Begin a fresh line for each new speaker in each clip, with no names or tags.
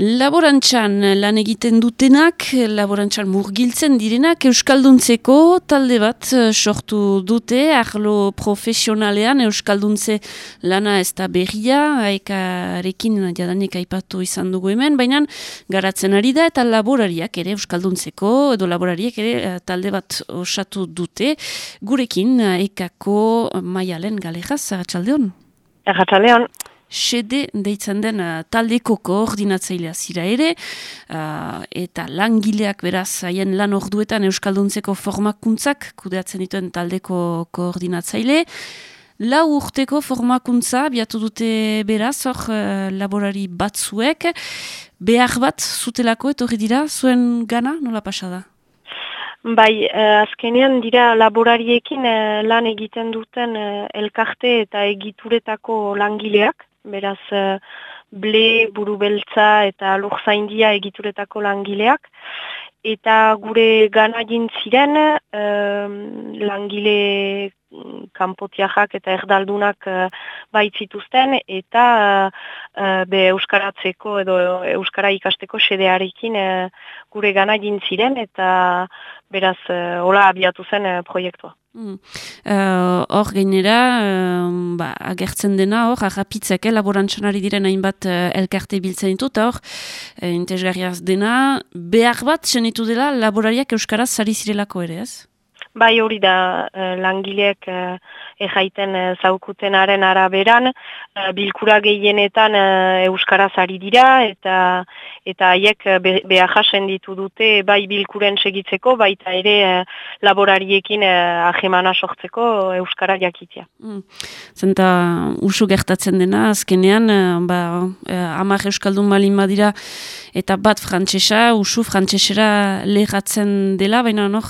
Laborantxan lan egiten dutenak, laborantxan murgiltzen direnak, Euskalduntzeko talde bat eh, sortu dute, arlo profesionalean Euskalduntze lana ez da berria, aekarekin jadanik aipatu izan dugu hemen, baina garatzen ari da eta laborariak ere Euskalduntzeko, edo laborariak ere eh, talde bat osatu dute, gurekin aekako maialen galejaz, agatxaldeon?
Agatxaldeon
sede deitzen den uh, taldeko koordinatzailea zira ere, uh, eta langileak beraz haien lan orduetan Euskalduntzeko formakuntzak kudeatzen dituen taldeko koordinatzaile. Lau urteko formakuntza biatu dute beraz, hor uh, laborari batzuek, behar bat zutelako etorri dira, zuen gana nola pasada?
Bai, azkenean dira laborariekin lan egiten duten elkarte eta egituretako langileak beraz uh, ble, buru beltza eta lurzaindia egituretako langileak. Eta gure gana ziren uh, langile kanpotiajak eta erdaldunak uh, baitzituzten eta uh, be euskaratzeko edo euskara ikasteko sedearekin uh, gure gana ziren eta beraz uh, hola abiatu zen uh, proiektua.
Hmm. Eh, hor uh, uh, ba, agertzen dena hor, agapitzak, eh, laborantxanari diren hainbat uh, elkarte biltzen ditut, hor, uh, dena, behar bat, zenitu dela, laborariak Euskaraz zari zirelako ere, ez?
Bai hori da uh, langileek uh, erraiten uh, zaukutenaren araberan, bilkura gehienetan Euskaraz ari dira eta eta haiek be, behar jasen ditu dute bai bilkuren segitzeko, baita ere laborariekin ahemana sortzeko Euskara jakitea. Mm.
Zenta usu gertatzen dena, azkenean, ba, amak Euskaldun malin badira eta bat frantsesa usu frantsesera lehatzen dela, baina noh,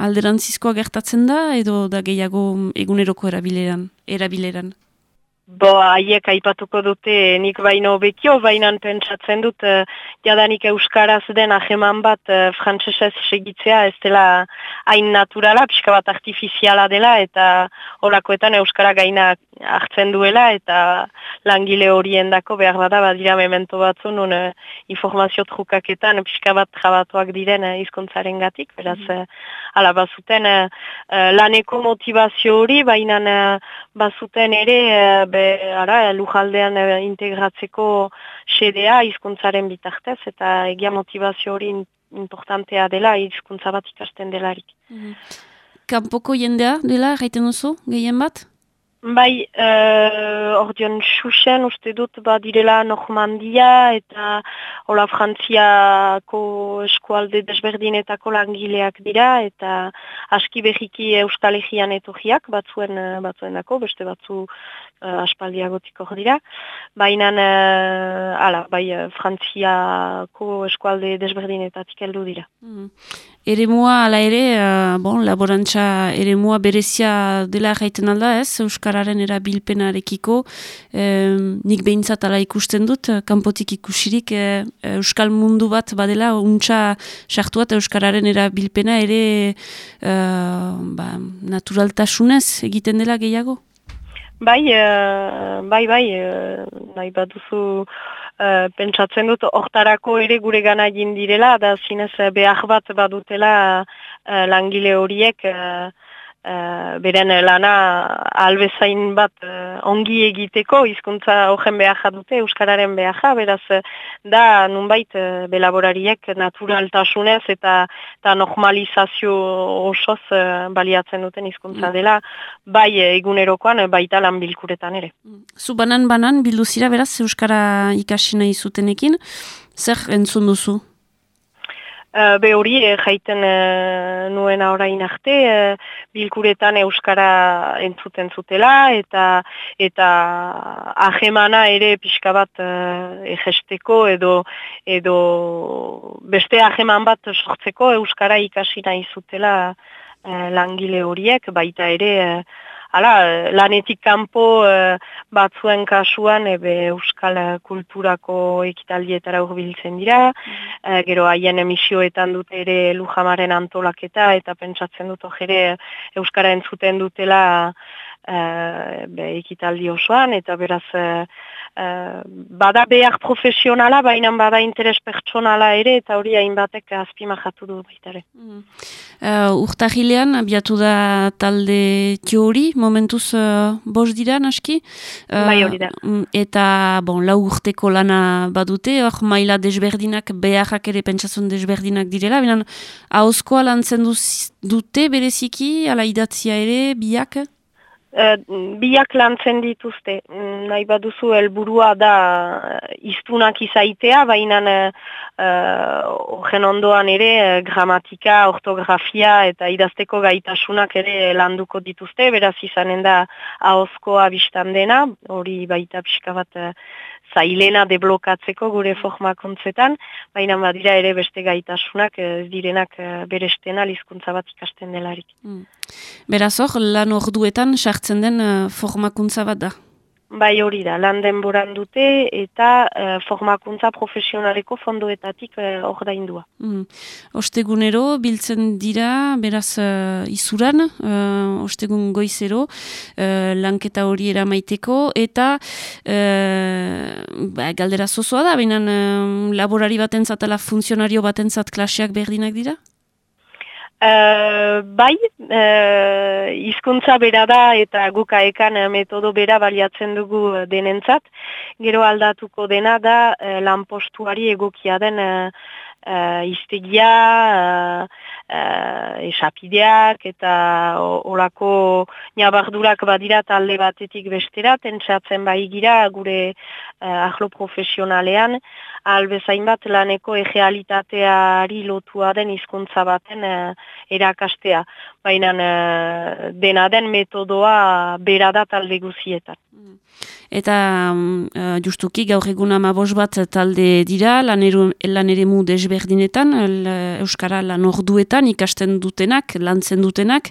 alderantzizkoa gertatzen da edo da gehiago eguneroko erabileran? erabileran?
Bo, haiek aipatuko dute nik baino bekio, bainan pentsatzen dut uh, jadanik euskaraz den aheman bat uh, frantsesez segitzea ez dela hain naturala, pixka bat artifiziala dela eta horakoetan euskara gaina hartzen duela eta langile horien dako behar bada badira memento batzu nun uh, informazio trukaketan pixka bat trabatuak diren uh, izkontzaren gatik, beraz uh, ala bazuten uh, laneko motivazio hori, bainan uh, bazuten ere uh, ara, lujaldean e, integratzeko sedea hizkuntzaren bitartez, eta egia motivazio hori importantea dela hizkuntza bat ikasten delarik. Mm
Kanpoko jendea dela, gaiten duzu, gehien bat?
Bai, uh, ordeon xuxen uste dut badirela Normandia eta hola Frantziako eskualde desberdinetako langileak dira eta aski behiki Euskal Egean etorriak batzuen, eh, batzuen dako, beste batzu uh, aspaldiagotik hor dira. Baina, uh, bai, Frantziako eskualde desberdinetatik heldu dira. Mm.
Ere mua, ala ere, uh, bon, laborantza ere mua berezia dela gaiten alda ez, Euskararen erabilpenarekiko, e, nik behintzat ala ikusten dut, kanpotik ikusirik e, Euskal mundu bat badela, untxa sartuat Euskararen erabilpena ere e, ba, naturaltasunez egiten dela gehiago?
Bai, uh, bai, bai, uh, bai, baduzu uh, pentsatzen dut, hortarako ere gure gana direla, da zinez behar bat badutela uh, langile horiek, uh, beren lana albezain bat uh, ongi egiteko, hizkuntza horren behar dute, Euskararen behar, beraz da nunbait uh, belaborariek naturaltasunez eta, eta normalizazio osoz uh, baliatzen duten hizkuntza mm. dela, bai egunerokoan baita lan bilkuretan ere.
Zu banan-banan bilduzira beraz Euskara ikasi nahi zutenekin, zer entzun duzu?
Uh, be hori, eh, jaiten uh, nuen orain arte, uh, bilkuretan Euskara entzuten zutela, eta eta ahemana ere pixka bat egesteko, edo, edo beste aheman bat sortzeko Euskara ikasi nahi zutela uh, langile horiek, baita ere Hala, lanetik kanpo e, batzuen kasuan ebe euskal kulturako ekitaldietara urbiltzen dira, mm. Gero haien emisioetan dute ere lujamaren antolaketa eta pentsatzen dut ere euskara entzuten dutela be, ekitaldi osoan, eta beraz Uh, bada behar profesionala, baina bada interes pertsonala ere, eta hori hainbatek azpimahatu du baitare. Mm.
Uh, Urtahilean, abiatu da talde teori, momentuz uh, bos dira, naski?
Uh, bai hori da.
Mm, eta, bon, lau urteko lana badute, hor maila desberdinak, beharrak ere pentsazun desberdinak direla, bilan, hauzkoa lantzen dute bereziki, ala idatzia ere, biak?
Uh, biak lantzen dituzte, nahi baduzu helburua da uh, iztunak izaitea, baina uh, ondoan ere gramatika, ortografia eta idazteko gaitasunak ere landuko dituzte, beraz izanen da ahozkoa biztan dena, hori baita pixka bat zailena deblokatzeko gure formakuntzetan, baina badira ere beste gaitasunak ez direnak berestena lizkuntza bat ikasten delarik. Mm.
Beraz hor, lan orduetan sartzen den uh, formakuntza bat da?
Bai hori da, lan denboran dute eta uh, formakuntza profesionaleko fondoetatik uh, hor da indua. Mm.
Ostegunero biltzen dira, beraz uh, izuran, uh, ostegun goizero, uh, lanketa hori eramaiteko, eta uh, ba, galdera zozoa da, baina uh, laborari batentzat ala funtzionario batentzat klaseak berdinak dira?
Bai, uh, izkuntza bera da eta gukaekan metodo bera baliatzen dugu denentzat. Gero aldatuko dena da uh, lanpostuari egokia den uh, iztegia, uh, uh, esapideak eta olako nabardurak badira talde batetik bestera, tentsatzen bai gira gure uh, ahlo profesionalean, albezain bat laneko egealitateari lotua den hizkuntza baten uh, erakastea. Baina uh, dena den metodoa bera da talde guzietan. Mm.
Eta uh, justuki gaur egun amabos bat talde dira, lan ere mu desberdinetan, Euskara lan orduetan ikasten dutenak, lantzen dutenak,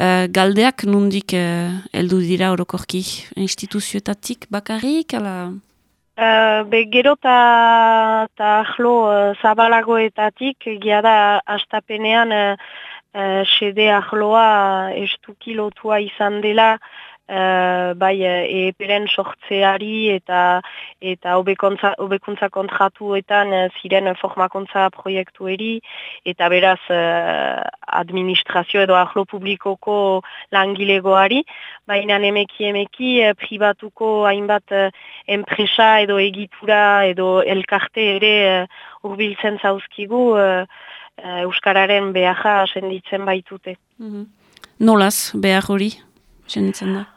uh, galdeak nundik uh, eldu dira orokorki instituzioetatik bakarrik, ala...
Uh, be, gero eta ahlo uh, zabalagoetatik, gira da astapenean uh, uh, sede ahloa estuki lotua izan dela Uh, bai uh, eperen sortzeari eta eta hobekuntza kontratuetan uh, ziren formakuntza proiektueri eta beraz administrazio edo ahlo publikoko langilegoari baina emeki emeki pribatuko hainbat enpresa edo egitura edo elkarte ere uh, urbiltzen zauzkigu Euskararen beharra senditzen baitute. Mm
-hmm. Nolaz behar hori senditzen da?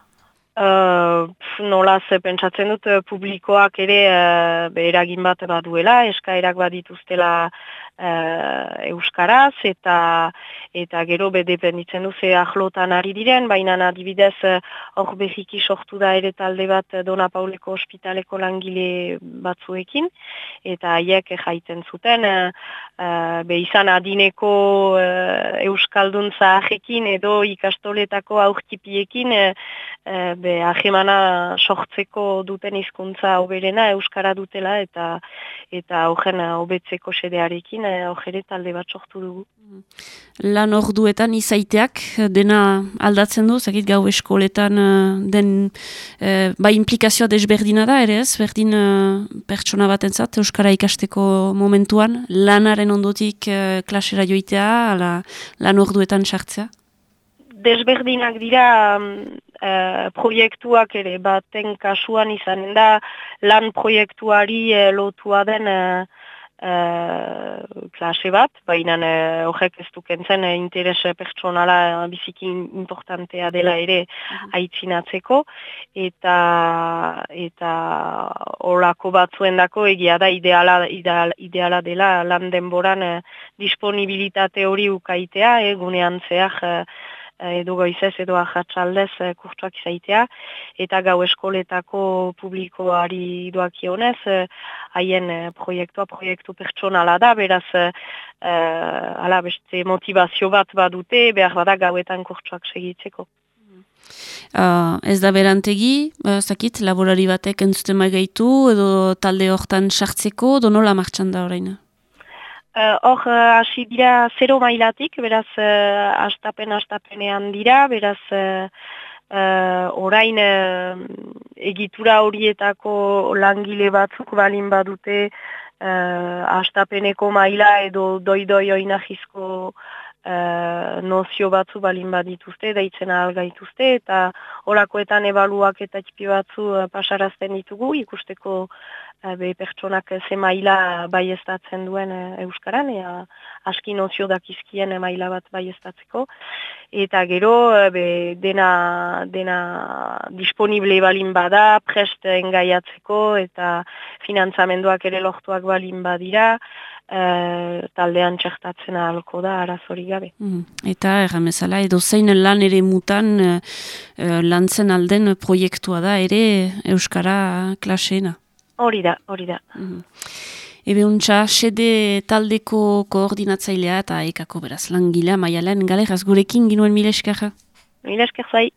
Uh, nola ze pentsatzen dut publikoak ere uh, eragin bat baduela, eskaerak badituztela uh, euskaraz eta eta gero be dependitzen du ze ahlotan ari diren, baina adibidez eh, hor uh, behiki sortu da ere talde bat Dona Pauleko ospitaleko langile batzuekin eta haiek jaiten zuten uh, be izan adineko uh, euskalduntza ahekin edo ikastoletako aurkipiekin uh, be ahemana sortzeko duten hizkuntza oberena euskara dutela eta eta horren hobetzeko sedearekin ojere talde bat sortu dugu.
Lan orduetan izaiteak dena aldatzen du, zakit gau eskoletan eh, den e, bai implikazioa desberdina da ere ez, berdin e, pertsona bat entzat, Euskara ikasteko momentuan, lanaren ondotik e, klasera joitea, ala, lan orduetan sartzea?
Desberdinak dira e, proiektuak ere, baten kasuan izanen da lan proiektuari e, lotua den uh, klase bat, baina uh, horrek ez dukentzen uh, interes pertsonala uh, biziki importantea dela ere mhm. aitzinatzeko eta eta horako batzuen dako egia da ideala, ideala, ideala dela lan denboran uh, disponibilitate hori ukaitea, egunean zehar Eh, edo goizez edo ahatsaldez e, kurtuak izaitea, eta gau eskoletako publikoari doakionez, e, haien proiektua, proiektu pertsonala da, beraz, e, ala beste motivazio bat badute, behar bada gauetan kurtuak segitzeko.
Uh, ez da berantegi, uh, zakit, laborari batek entzuten gaitu edo talde hortan sartzeko, donola martxan da horreina?
Eh, hor, uh, hasi dira zero mailatik, beraz, uh, astapen astapenean dira, beraz, uh, uh, orain uh, egitura horietako langile batzuk balin badute uh, astapeneko maila edo doi-doi oinahizko uh, nozio batzu balin badituzte, deitzen ahal gaituzte, eta horakoetan ebaluak eta txipi batzu uh, pasarazten ditugu, ikusteko be pertsonak ze maila baiestatzen duen uh, Euskaran, ea aski nozio dakizkien maila bat baiestatzeko, eta gero be, dena, dena disponible balin bada, prest engaiatzeko, eta finantzamenduak ere lortuak balin badira, e, taldean txertatzen ahalko da arazori gabe.
Mm. Eta erramezala edo zein lan ere mutan e, lantzen alden proiektua da ere Euskara klaseena?
Hori da, hori da.
Mm. Ebe untxa, sede taldeko koordinatzailea eta ekako beraz langilea maialen galeraz gurekin ginuen mile eskerra?
Mile zai.